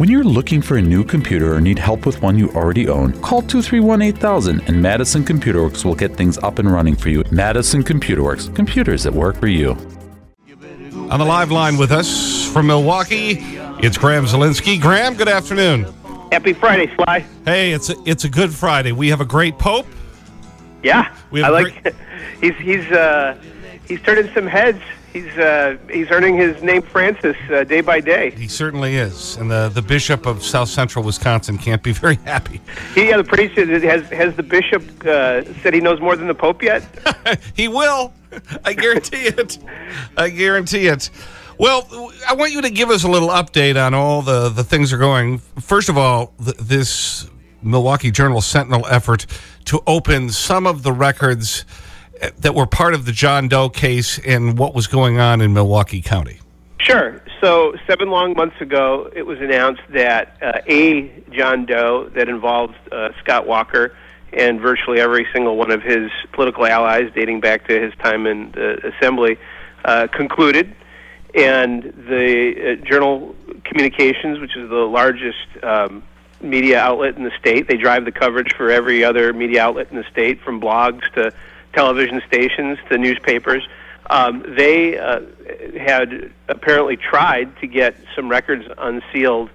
When you're looking for a new computer or need help with one you already own, call 231 8000 and Madison Computer Works will get things up and running for you. Madison Computer Works, computers that work for you. On the live line with us from Milwaukee, it's Graeme Zielinski. Graeme, good afternoon. Happy Friday, Sly. Hey, it's a, it's a good Friday. We have a great Pope. Yeah, We I have like. he's he's uh, he's turning some heads. He's uh, he's earning his name Francis uh, day by day. He certainly is. And the, the bishop of South Central Wisconsin can't be very happy. He yeah, the priest has has the bishop uh, said he knows more than the pope yet. he will. I guarantee it. I guarantee it. Well, I want you to give us a little update on all the, the things that are going. First of all, th this Milwaukee Journal Sentinel effort to open some of the records that were part of the John Doe case and what was going on in Milwaukee County. Sure. So seven long months ago, it was announced that uh, a John Doe that involved uh, Scott Walker and virtually every single one of his political allies, dating back to his time in the assembly, uh, concluded. And the Journal Communications, which is the largest um, media outlet in the state, they drive the coverage for every other media outlet in the state, from blogs to television stations the newspapers. Um, they uh, had apparently tried to get some records unsealed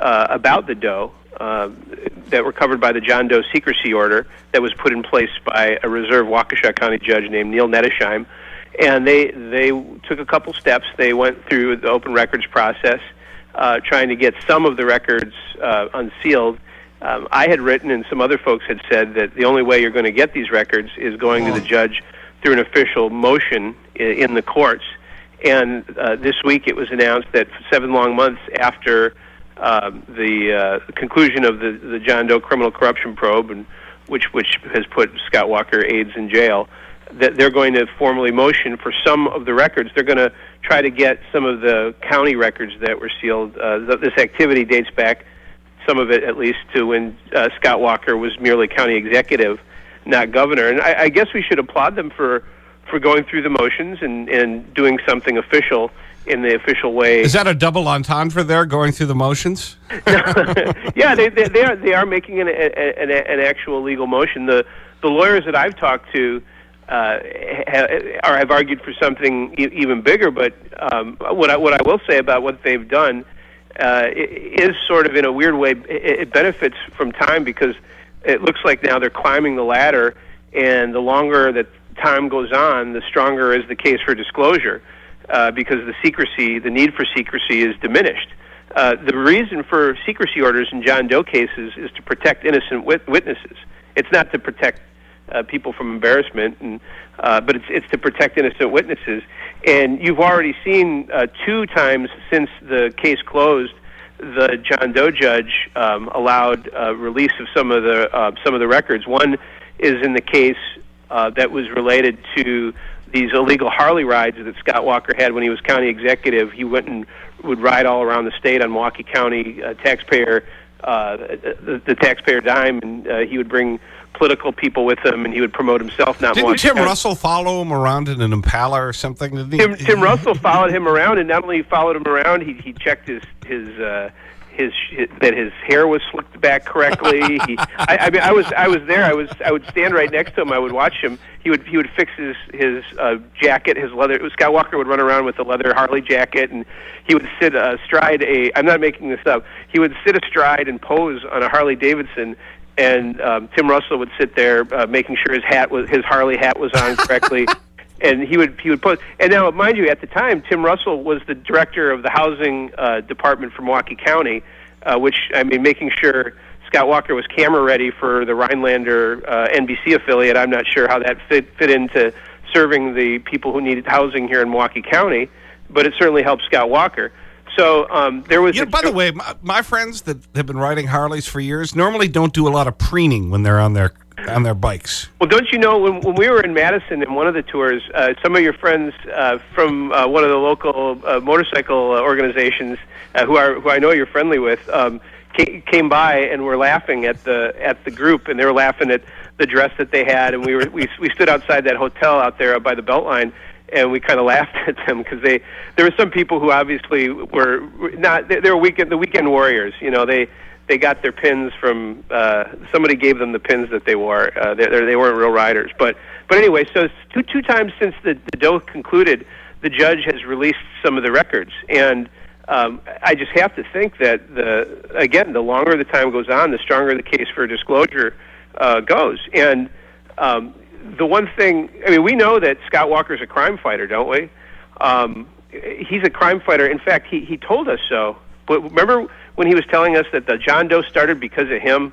uh, about the Doe uh, that were covered by the John Doe secrecy order that was put in place by a reserve Waukesha County judge named Neil Nettesheim. And they they took a couple steps. They went through the open records process, uh, trying to get some of the records uh, unsealed. Um, I had written, and some other folks had said that the only way you're going to get these records is going to the judge through an official motion in the courts. And uh, this week it was announced that seven long months after um, the uh, conclusion of the, the John Doe criminal corruption probe, and which which has put Scott Walker aides in jail, that they're going to formally motion for some of the records. They're going to try to get some of the county records that were sealed. Uh, th- this activity dates back, some of it at least, to when uh, Scott Walker was merely county executive, not governor. And I, I guess we should applaud them for for going through the motions and and doing something official in the official way. Is that a double entendre there, going through the motions? yeah, they, they they are they are making an an, an actual legal motion. The the lawyers that I've talked to uh, ha, are have argued for something e- even bigger. But um, what I what I will say about what they've done uh, is sort of in a weird way it, it benefits from time because it looks like now they're climbing the ladder, and the longer that time goes on, the stronger is the case for disclosure uh, because the secrecy, the need for secrecy, is diminished. Uh, the reason for secrecy orders in John Doe cases is to protect innocent wit- witnesses. It's not to protect uh, people from embarrassment, and, uh, but it's, it's to protect innocent witnesses. And you've already seen uh, two times since the case closed, the John Doe judge um, allowed uh, release of some of the uh, some of the records. One is in the case uh, that was related to these illegal Harley rides that Scott Walker had when he was county executive. He went and would ride all around the state on Milwaukee County uh, taxpayer uh, the, the taxpayer dime, and uh, he would bring political people with him, and he would promote himself. Not Didn't Milwaukee Tim County. Russell follow him around in an Impala or something? Didn't he? Tim, Tim Russell followed him around, and not only followed him around, he he checked his his. Uh, his, his that his hair was slicked back correctly. he, I, I mean, I was I was there. I was I would stand right next to him. I would watch him. He would he would fix his his uh, jacket, his leather. Scott Walker would run around with a leather Harley jacket, and he would sit astride a. I'm not making this up. He would sit astride and pose on a Harley Davidson, and um, Tim Russell would sit there uh, making sure his hat was his Harley hat was on correctly. and he would he would put and now mind you at the time Tim Russell was the director of the housing uh, department for Milwaukee County, uh, which I mean making sure Scott Walker was camera ready for the Rhinelander uh, NBC affiliate. I'm not sure how that fit fit into serving the people who needed housing here in Milwaukee County, but it certainly helped Scott Walker. So um, there was. You know, by the way, my, my friends that have been riding Harleys for years normally don't do a lot of preening when they're on their, on their bikes. Well, don't you know when, when we were in Madison in one of the tours, uh, some of your friends uh, from uh, one of the local uh, motorcycle uh, organizations, uh, who are who I know you're friendly with, um, ca- came by and were laughing at the at the group, and they were laughing at the dress that they had, and we were we we stood outside that hotel out there by the Beltline, and we kind of laughed at them because they there were some people who obviously were not they, they were weekend the weekend warriors. You know, they they got their pins from uh, somebody gave them the pins that they wore. Uh, they they weren't real riders, but but anyway, so two two times since the the Doe concluded, the judge has released some of the records and. Um, I just have to think that the again, the longer the time goes on, the stronger the case for disclosure uh, goes. And um, the one thing, I mean, we know that Scott Walker's a crime fighter, don't we? Um, he's a crime fighter. In fact, he, he told us so. But remember when he was telling us that the John Doe started because of him?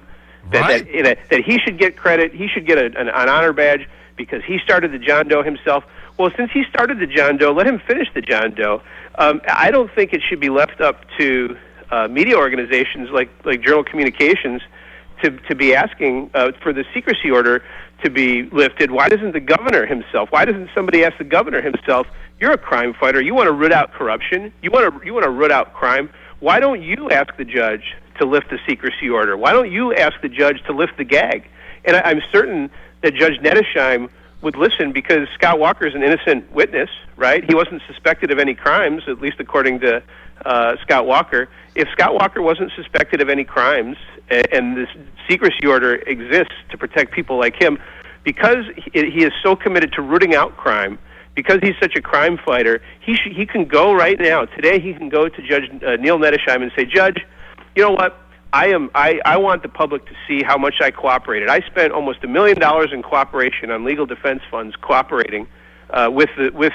That, Right. that, that, that he should get credit, he should get a, an, an honor badge because he started the John Doe himself. Well, since he started the John Doe, let him finish the John Doe. Um, I don't think it should be left up to uh, media organizations like, like Journal Communications to to be asking uh, for the secrecy order to be lifted. Why doesn't the governor himself? Why doesn't somebody ask the governor himself? You're a crime fighter. You want to root out corruption. You want to you want to root out crime. Why don't you ask the judge to lift the secrecy order? Why don't you ask the judge to lift the gag? And I, I'm certain that Judge Nettesheim would listen because Scott Walker is an innocent witness, right? He wasn't suspected of any crimes, at least according to uh, Scott Walker. If Scott Walker wasn't suspected of any crimes, and, and this secrecy order exists to protect people like him, because he, is so committed to rooting out crime, because he's such a crime fighter, he sh- he can go right now. Today, he can go to Judge uh, Neil Nettesheim and say, Judge, you know what? I am. I, I want the public to see how much I cooperated. I spent almost a million dollars in cooperation on legal defense funds, cooperating uh, with the, with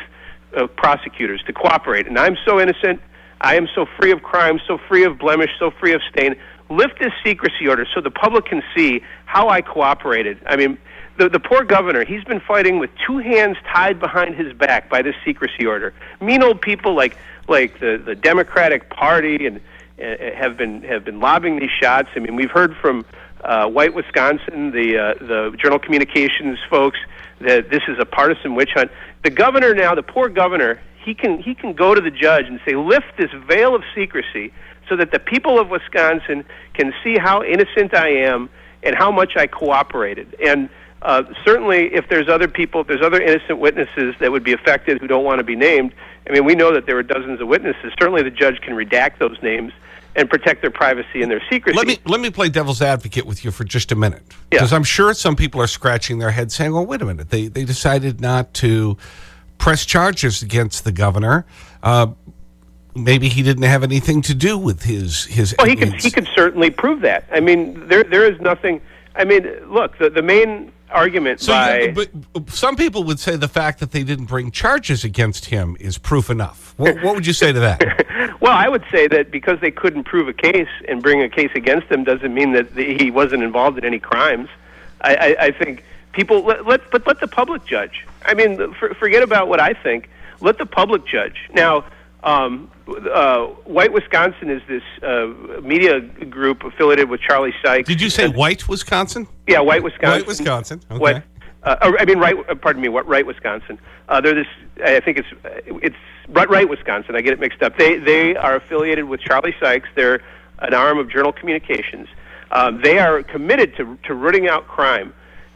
uh, prosecutors to cooperate. And I'm so innocent. I am so free of crime, so free of blemish, so free of stain. Lift this secrecy order so the public can see how I cooperated. I mean, the, the poor governor, he's been fighting with two hands tied behind his back by this secrecy order. Mean old people like like the, the Democratic Party and uh, have been have been lobbing these shots. I mean, we've heard from uh, White Wisconsin, the uh, the Journal Communications folks, that this is a partisan witch hunt. The governor now, the poor governor, he can he can go to the judge and say, lift this veil of secrecy so that the people of Wisconsin can see how innocent I am and how much I cooperated. And uh, certainly, if there's other people, if there's other innocent witnesses that would be affected who don't want to be named, I mean, we know that there were dozens of witnesses. Certainly, the judge can redact those names and protect their privacy and their secrecy. Let me, let me play devil's advocate with you for just a minute. Yeah. Because I'm sure some people are scratching their heads saying, well, wait a minute. They, they decided not to press charges against the governor. Uh, maybe he didn't have anything to do with his, his Well, he could he could certainly prove that. I mean, there there is nothing. I mean, look, the the main argument So, by you, but some people would say the fact that they didn't bring charges against him is proof enough. What, what would you say to that? well, I would say that because they couldn't prove a case and bring a case against him doesn't mean that the, he wasn't involved in any crimes. I, I, I think people let, let but let the public judge. I mean, for, forget about what I think. Let the public judge. Now, um, uh, White Wisconsin is this uh, media group affiliated with Charlie Sykes. Did you say White, Wisconsin? Yeah, White Wisconsin. White, Wisconsin. Okay. Uh, I mean, right. Uh, pardon me. What? Right, Wisconsin. Uh, they're this. I think it's it's right, right, Wisconsin. I get it mixed up. They they are affiliated with Charlie Sykes. They're an arm of Journal Communications. Um, they are committed to to rooting out crime.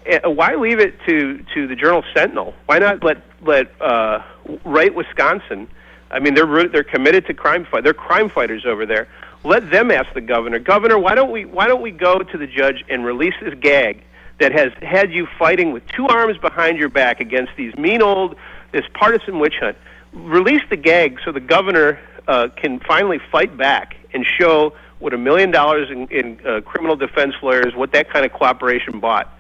Uh, why leave it to to the Journal Sentinel? Why not let let uh, Right Wisconsin? I mean, they're they're committed to crime fight. They're crime fighters over there. Let them ask the governor. Governor, why don't we why don't we go to the judge and release this gag that has had you fighting with two arms behind your back against these mean old this partisan witch hunt? Release the gag so the governor uh, can finally fight back and show what a million dollars in, in uh, criminal defense lawyers, what that kind of cooperation bought.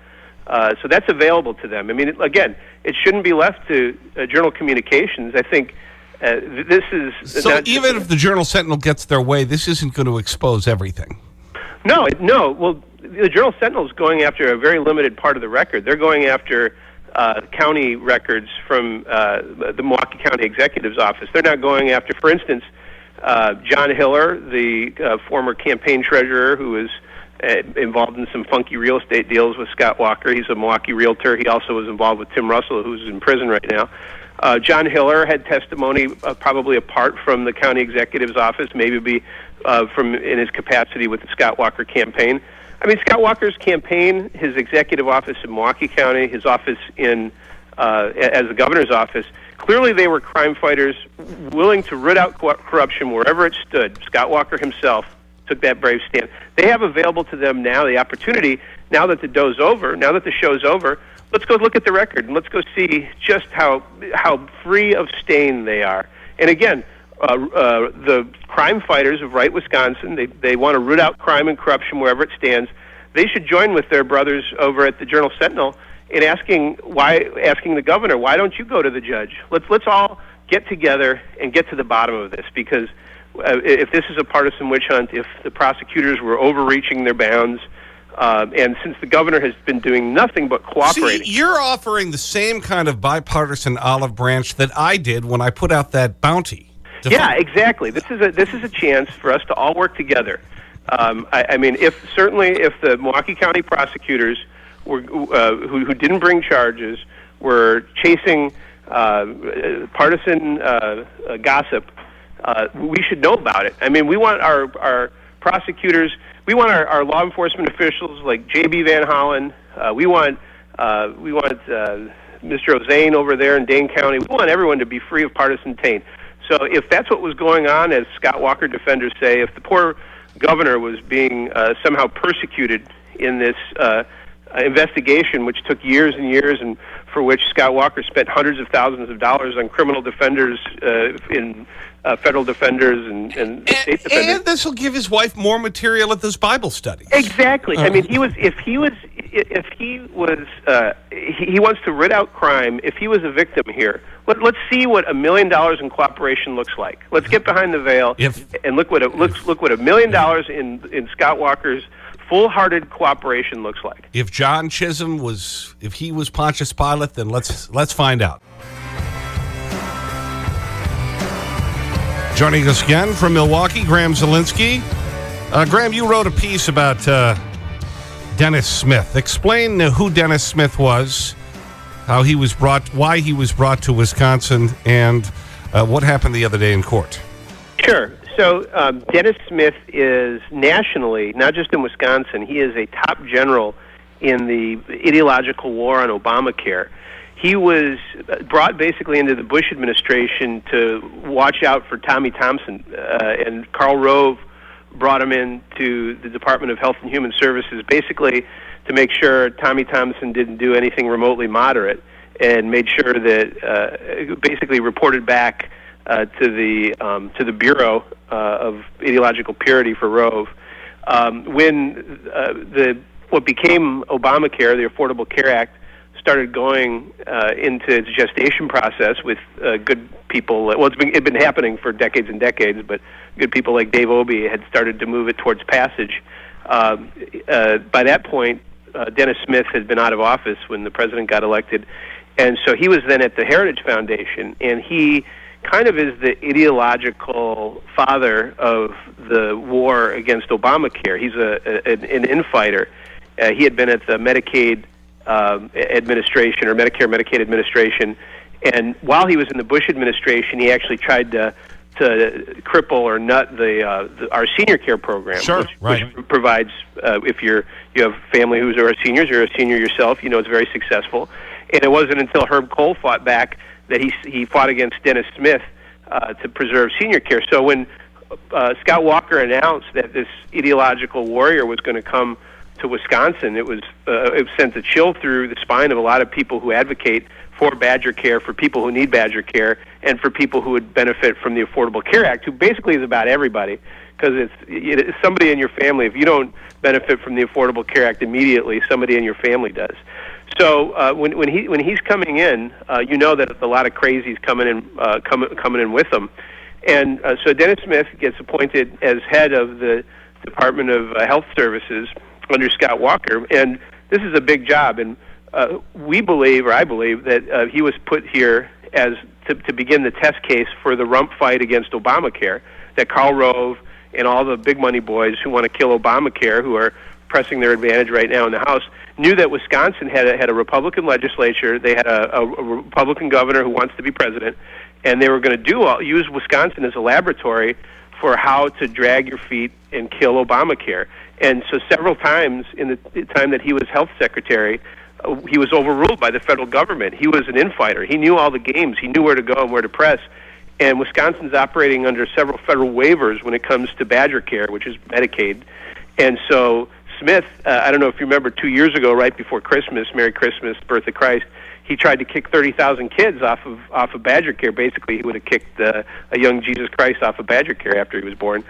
Uh, so that's available to them. I mean, it, again, it shouldn't be left to uh, Journal Communications. I think uh, th- this is So even if the Journal Sentinel gets their way, this isn't going to expose everything. No, it- no. Well, the Journal Sentinel is going after a very limited part of the record. They're going after uh, county records from uh, the Milwaukee County Executive's office. They're not going after, for instance, uh, John Hiller, the uh, former campaign treasurer who was involved in some funky real estate deals with Scott Walker. He's a Milwaukee realtor. He also was involved with Tim Russell, who's in prison right now. Uh, John Hiller had testimony uh, probably apart from the county executive's office, maybe be uh, from in his capacity with the Scott Walker campaign. I mean, Scott Walker's campaign, his executive office in Milwaukee County, his office in uh, as the governor's office, Clearly, they were crime fighters willing to root out corruption wherever it stood. Scott Walker himself took that brave stand. They have available to them now the opportunity, now that the Doe's over, now that the show's over, let's go look at the record and let's go see just how, how free of stain they are. And again, uh, uh, the crime fighters of Right Wisconsin, they, they want to root out crime and corruption wherever it stands. They should join with their brothers over at the Journal Sentinel in asking why asking the governor why don't you go to the judge let's let's all get together and get to the bottom of this because uh, if this is a partisan witch hunt if the prosecutors were overreaching their bounds uh, and since the governor has been doing nothing but cooperating. See, you're offering the same kind of bipartisan olive branch that I did when I put out that bounty. Yeah, exactly. This is a this is a chance for us to all work together. Um, I, I mean, if certainly if the Milwaukee County prosecutors were, uh, who, who didn't bring charges were chasing uh, partisan uh, uh, gossip, uh, we should know about it. I mean, we want our, our prosecutors, we want our, our law enforcement officials like J.B. Van Hollen, uh, we want, uh, we want uh, Mr. Ozanne over there in Dane County. We want everyone to be free of partisan taint. So if that's what was going on, as Scott Walker defenders say, if the poor governor was being uh, somehow persecuted in this uh, investigation, which took years and years, and for which Scott Walker spent hundreds of thousands of dollars on criminal defenders uh, in uh, federal defenders and, and, and state defenders. And this will give his wife more material at this Bible study. Exactly. I mean, he was if he was if he was uh, he, he wants to rid out crime. If he was a victim here, let, let's see what a million dollars in cooperation looks like. Let's get behind the veil if, and look what a, look look what a million dollars in in Scott Walker's full-hearted cooperation looks like. If John Chisholm was, if he was Pontius Pilate, then let's, let's find out. Joining us again from Milwaukee, Graeme Zielinski. Uh, Graeme, you wrote a piece about uh, Dennis Smith. Explain who Dennis Smith was, how he was brought, why he was brought to Wisconsin, and uh, what happened the other day in court. Sure. So um, Dennis Smith is nationally, not just in Wisconsin, he is a top general in the ideological war on Obamacare. He was brought basically into the Bush administration to watch out for Tommy Thompson, uh, and Karl Rove brought him into the Department of Health and Human Services basically to make sure Tommy Thompson didn't do anything remotely moderate and made sure that uh, basically reported back uh, to the um, to the Bureau uh, of Ideological Purity for Rove. Um, when uh, the what became Obamacare, the Affordable Care Act, started going uh, into its gestation process with uh, good people. Well, it's been it'd been happening for decades and decades, but good people like Dave Obey had started to move it towards passage. Uh, uh, by that point, uh, Dennis Smith had been out of office when the president got elected, and so he was then at the Heritage Foundation, and he kind of is the ideological father of the war against Obamacare. He's a, a an infighter. Uh, he had been at the Medicaid um, administration or Medicare Medicaid administration, and while he was in the Bush administration, he actually tried to to cripple or nut the, uh, the our senior care program, sure, which, right. which provides uh, if you're you have family who's are seniors, you're a senior yourself, you know it's very successful. And it wasn't until Herb Kohl fought back that he he fought against Dennis Smith uh, to preserve senior care. So when uh, Scott Walker announced that this ideological warrior was going to come to Wisconsin, it was uh, it sent a chill through the spine of a lot of people who advocate for Badger Care, for people who need Badger Care, and for people who would benefit from the Affordable Care Act, who basically is about everybody. Because it's, it's somebody in your family. If you don't benefit from the Affordable Care Act immediately, somebody in your family does. So uh, when when he when he's coming in, uh, you know that a lot of crazies coming in uh, coming coming in with him, and uh, so Dennis Smith gets appointed as head of the Department of uh, Health Services under Scott Walker, and this is a big job. And uh, we believe, or I believe, that uh, he was put here as to, to begin the test case for the rump fight against Obamacare. That Karl Rove and all the big money boys who want to kill Obamacare, who are pressing their advantage right now in the House, knew that Wisconsin had a, had a Republican legislature, they had a, a, a Republican governor who wants to be president, and they were going to do all, use Wisconsin as a laboratory for how to drag your feet and kill Obamacare. And so several times in the time that he was health secretary, uh, he was overruled by the federal government. He was an infighter. He knew all the games. He knew where to go and where to press. And Wisconsin's operating under several federal waivers when it comes to Badger Care, which is Medicaid. And so Smith, uh, I don't know if you remember, two years ago, right before Christmas, Merry Christmas, Birth of Christ, he tried to kick 30,000 kids off of off of Badger Care. Basically, he would have kicked uh, a young Jesus Christ off of Badger Care after he was born.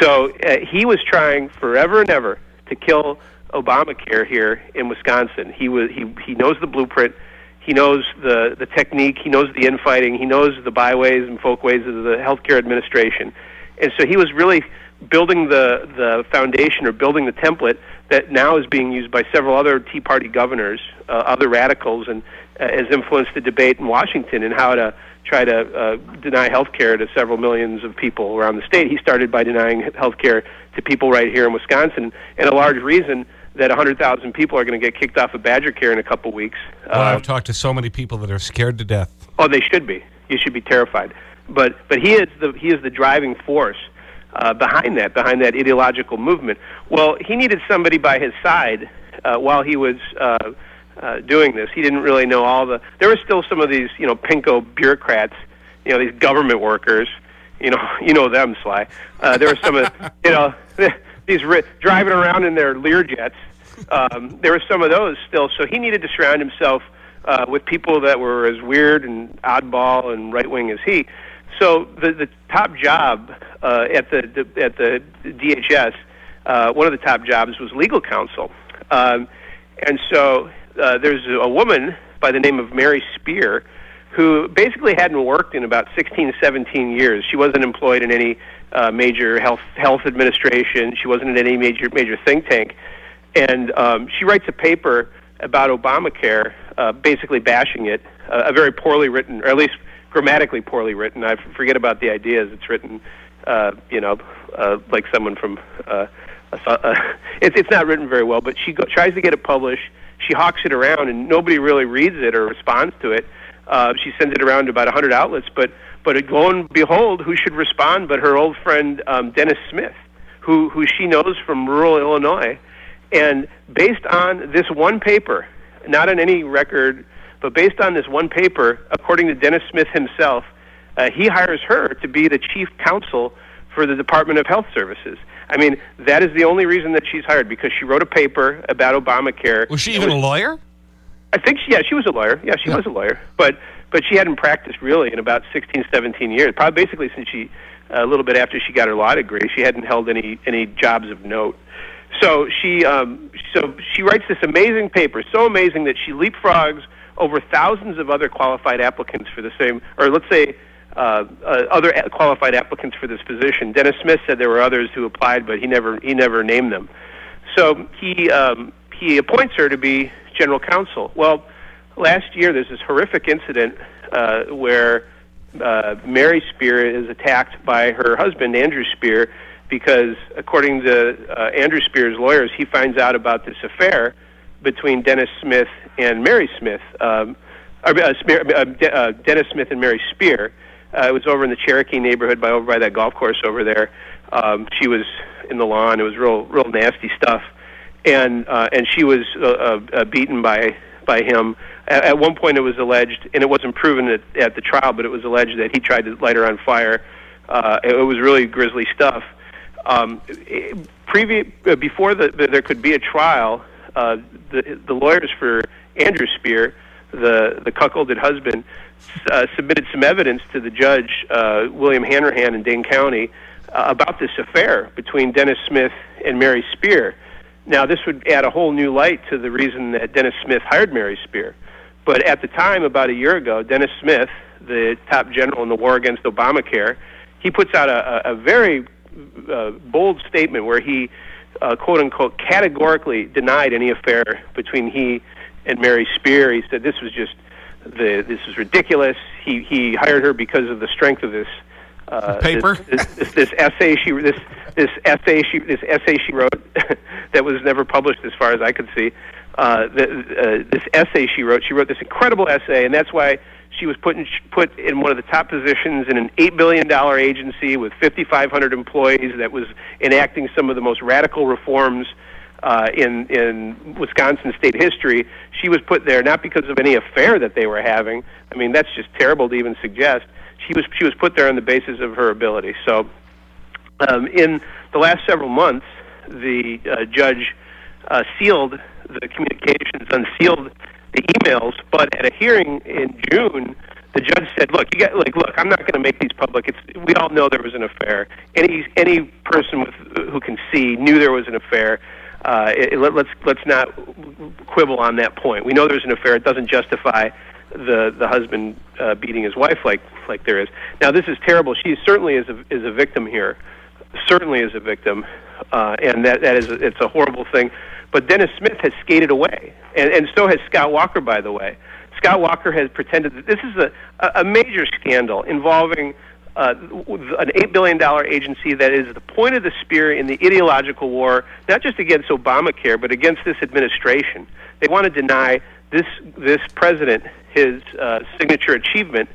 So uh, he was trying forever and ever to kill Obamacare here in Wisconsin. He was he he knows the blueprint. He knows the the technique. He knows the infighting. He knows the byways and folkways of the healthcare administration. And so he was really building the the foundation or building the template that now is being used by several other Tea Party governors, uh, other radicals, and uh, has influenced the debate in Washington and how to try to uh, deny health care to several millions of people around the state. He started by denying health care to people right here in Wisconsin, and a large reason that 100,000 people are going to get kicked off of Badger Care in a couple weeks. Well, I've talked to so many people that are scared to death. Oh, they should be. You should be terrified. But but he is the he is the driving force uh, behind that, behind that ideological movement. Well, he needed somebody by his side uh, while he was uh, uh, doing this. He didn't really know all the. There were still some of these, you know, pinko bureaucrats, you know, these government workers. You know, you know them, Sly. Uh, there were some of, you know, these ri- driving around in their Learjets. Um, there were some of those still. So he needed to surround himself uh, with people that were as weird and oddball and right wing as he. So the the top job uh, at the, the at the DHS, uh, one of the top jobs was legal counsel, um, and so uh, there's a woman by the name of Mary Spear who basically hadn't worked in about 16, 17 years. She wasn't employed in any uh, major health health administration. She wasn't in any major major think tank, and um, she writes a paper about Obamacare, uh, basically bashing it. Uh, a very poorly written, or at least grammatically poorly written. I forget about the ideas. It's written, uh, you know, uh, like someone from. Uh, uh, it's it's not written very well, but she go, tries to get it published. She hawks it around, and nobody really reads it or responds to it. Uh, she sends it around to about 100 outlets, but but lo and behold, who should respond but her old friend um, Dennis Smith, who who she knows from rural Illinois, and based on this one paper, not on any record but based on this one paper, according to Dennis Smith himself, uh, he hires her to be the chief counsel for the Department of Health Services. I mean, that is the only reason that she's hired because she wrote a paper about Obamacare. Was she even was, a lawyer? I think, she, yeah, she was a lawyer. Yeah, she yeah. was a lawyer. But but she hadn't practiced really in about 16, 17 years. Probably basically since she, a little bit after she got her law degree, she hadn't held any any jobs of note. So she um, so she writes this amazing paper, so amazing that she leapfrogs over thousands of other qualified applicants for the same, or let's say uh, uh, other qualified applicants for this position. Dennis Smith said there were others who applied, but he never he never named them. So he um, he appoints her to be general counsel. Well, last year there's this horrific incident uh, where uh, Mary Spear is attacked by her husband Andrew Spear because, according to uh, Andrew Spear's lawyers, he finds out about this affair between Dennis Smith and Mary Smith, um, or, uh, uh, De- uh, Dennis Smith and Mary Spear. Uh, it was over in the Cherokee neighborhood, by over by that golf course over there. Um, she was in the lawn. It was real, real nasty stuff, and uh, and she was uh, uh, uh, beaten by by him. At, at one point, it was alleged, and it wasn't proven at, at the trial, but it was alleged that he tried to light her on fire. Uh, it was really grisly stuff. Um, previous, uh, before the, the, there could be a trial, uh, the, the lawyers for Andrew Spear, the, the cuckolded husband, uh, submitted some evidence to the judge, uh, William Hanrahan in Dane County, uh, about this affair between Dennis Smith and Mary Spear. Now, this would add a whole new light to the reason that Dennis Smith hired Mary Spear. But at the time, about a year ago, Dennis Smith, the top general in the war against Obamacare, he puts out a, a, very uh, bold statement where he uh, quote unquote categorically denied any affair between he and Mary Spear. He said this was just the this is ridiculous. He he hired her because of the strength of this uh, paper. This, this, this, this essay she this this essay she this essay she wrote that was never published as far as I could see. Uh, the, uh, this essay she wrote, she wrote this incredible essay, and that's why she was put in, put in one of the top positions in an $8 billion agency with 5,500 employees that was enacting some of the most radical reforms uh, in in Wisconsin state history. She was put there not because of any affair that they were having. I mean, that's just terrible to even suggest. She was she was put there on the basis of her ability. So, um, in the last several months, the uh, judge uh, sealed the communications, unsealed the emails, but at a hearing in June the judge said, "Look, you got like, look, I'm not going to make these public. It's we all know there was an affair. Any any person with who can see knew there was an affair. Uh, it, let, let's let's not quibble on that point. We know there's an affair. It doesn't justify the the husband uh, beating his wife like like there is. Now this is terrible. She certainly is a is a victim here. Certainly is a victim, uh, and that that is a, it's a horrible thing. But Dennis Smith has skated away, and and so has Scott Walker, by the way. Scott Walker has pretended that this is a, a major scandal involving uh, an $8 billion agency that is the point of the spear in the ideological war, not just against Obamacare, but against this administration. They want to deny this, this president his uh, signature achievement,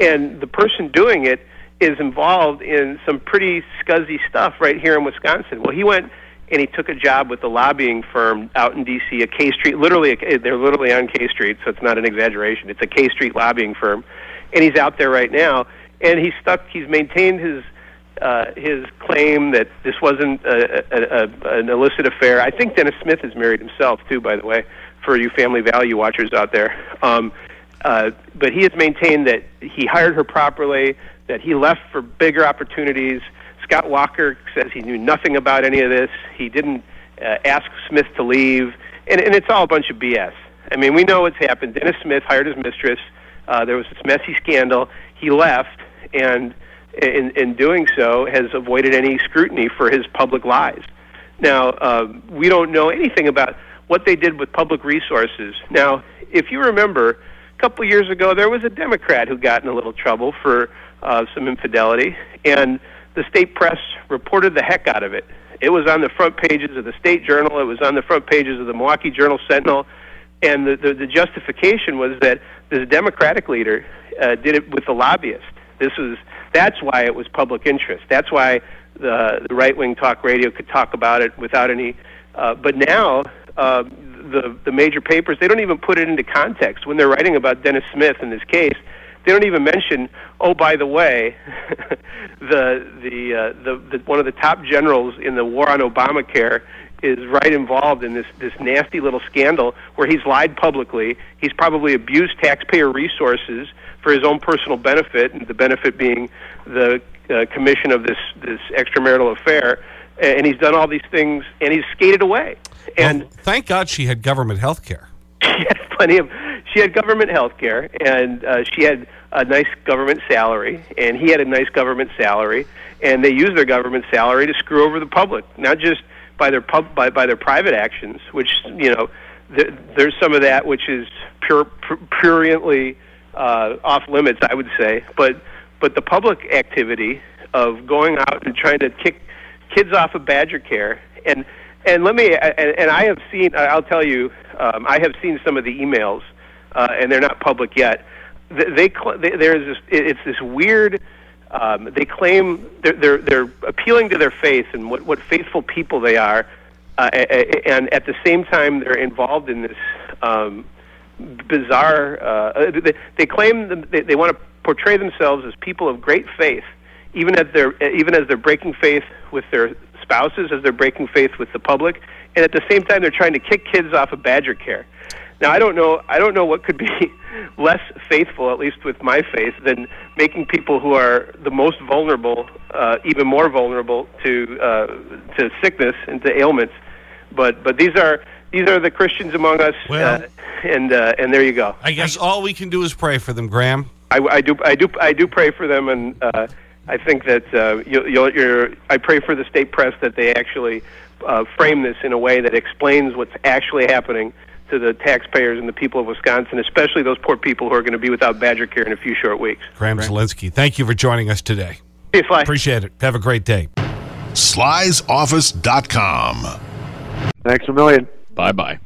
and the person doing it is involved in some pretty scuzzy stuff right here in Wisconsin. Well, he went and he took a job with a lobbying firm out in D.C., a K Street, literally, they're literally on K Street, so it's not an exaggeration. It's a K Street lobbying firm, and he's out there right now, and he's stuck. He's maintained his uh, his claim that this wasn't a, a, a, an illicit affair. I think Dennis Smith is married himself too, by the way, for you family value watchers out there. Um, uh, but he has maintained that he hired her properly, that he left for bigger opportunities Scott Walker says he knew nothing about any of this. He didn't uh, ask Smith to leave, and, and it's all a bunch of BS. I mean, we know what's happened. Dennis Smith hired his mistress. Uh, there was this messy scandal. He left, and in, in doing so, has avoided any scrutiny for his public lies. Now, uh, we don't know anything about what they did with public resources. Now, if you remember, a couple years ago, there was a Democrat who got in a little trouble for uh, some infidelity, and the state press reported the heck out of it. It was on the front pages of the State Journal. It was on the front pages of the Milwaukee Journal Sentinel, and the the, the justification was that this Democratic leader uh, did it with the lobbyist. This was that's why it was public interest. That's why the the right wing talk radio could talk about it without any. Uh, but now uh, the the major papers they don't even put it into context when they're writing about Dennis Smith in this case they don't even mention, oh, by the way, the, the, uh, the, the, one of the top generals in the war on Obamacare is right involved in this, this nasty little scandal where he's lied publicly. He's probably abused taxpayer resources for his own personal benefit, and the benefit being the uh, commission of this, this extramarital affair. And he's done all these things, and he's skated away. And well, thank God she had government health care. She had plenty of she had government health care and uh, she had a nice government salary and he had a nice government salary and they used their government salary to screw over the public not just by their pub by, by their private actions which you know th- there's some of that which is pure pruriently uh, off limits I would say but but the public activity of going out and trying to kick kids off of Badger Care and and let me and, and I have seen I'll tell you um, I have seen some of the emails uh, and they're not public yet. They, they, they there's this, it's this weird. Um, they claim they're, they're they're appealing to their faith and what what faithful people they are, uh, and at the same time they're involved in this um, bizarre. Uh, they, they claim they, they want to portray themselves as people of great faith, even as they're even as they're breaking faith with their spouses, as they're breaking faith with the public, and at the same time they're trying to kick kids off of Badger Care. Now I don't know I don't know what could be less faithful, at least with my faith, than making people who are the most vulnerable uh, even more vulnerable to uh, to sickness and to ailments. But but these are these are the Christians among us, well, uh, and uh, and there you go. I guess all we can do is pray for them, Graeme. I, I do I do I do pray for them, and uh, I think that uh, you, you'll, you're. I pray for the state press that they actually uh, frame this in a way that explains what's actually happening to the taxpayers and the people of Wisconsin, especially those poor people who are going to be without Badger care in a few short weeks. Graeme Zielinski, thank you for joining us today. Hey, Sly. Appreciate it. Have a great day. Sly'sOffice.com. Thanks a million. Bye bye.